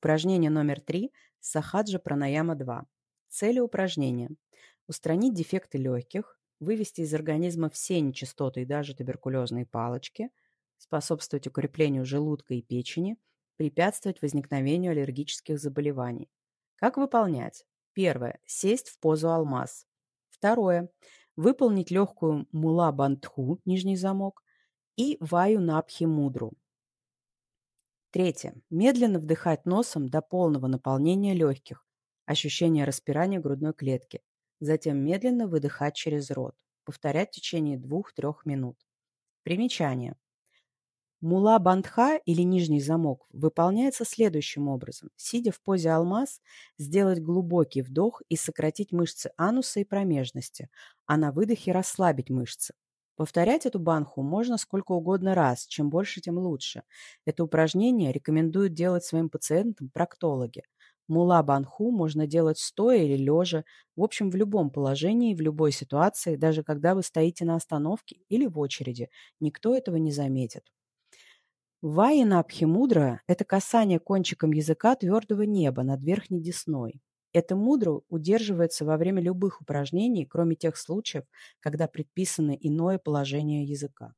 Упражнение номер три – Сахаджа Пранаяма 2. Цели упражнения – устранить дефекты легких, вывести из организма все нечистоты и даже туберкулезные палочки, способствовать укреплению желудка и печени, препятствовать возникновению аллергических заболеваний. Как выполнять? Первое. Сесть в позу алмаз. Второе. Выполнить легкую мула бандху, нижний замок, и ваю напхи мудру. Третье. Медленно вдыхать носом до полного наполнения легких, ощущение распирания грудной клетки. Затем медленно выдыхать через рот. Повторять в течение 2-3 минут. Примечание. Мула бандха или нижний замок выполняется следующим образом. Сидя в позе алмаз, сделать глубокий вдох и сократить мышцы ануса и промежности, а на выдохе расслабить мышцы. Повторять эту банху можно сколько угодно раз, чем больше, тем лучше. Это упражнение рекомендуют делать своим пациентам проктологи. Мула банху можно делать стоя или лежа, в общем, в любом положении, в любой ситуации, даже когда вы стоите на остановке или в очереди. Никто этого не заметит. Вайенапхи мудра – это касание кончиком языка твердого неба над верхней десной. Это мудро удерживается во время любых упражнений, кроме тех случаев, когда предписано иное положение языка.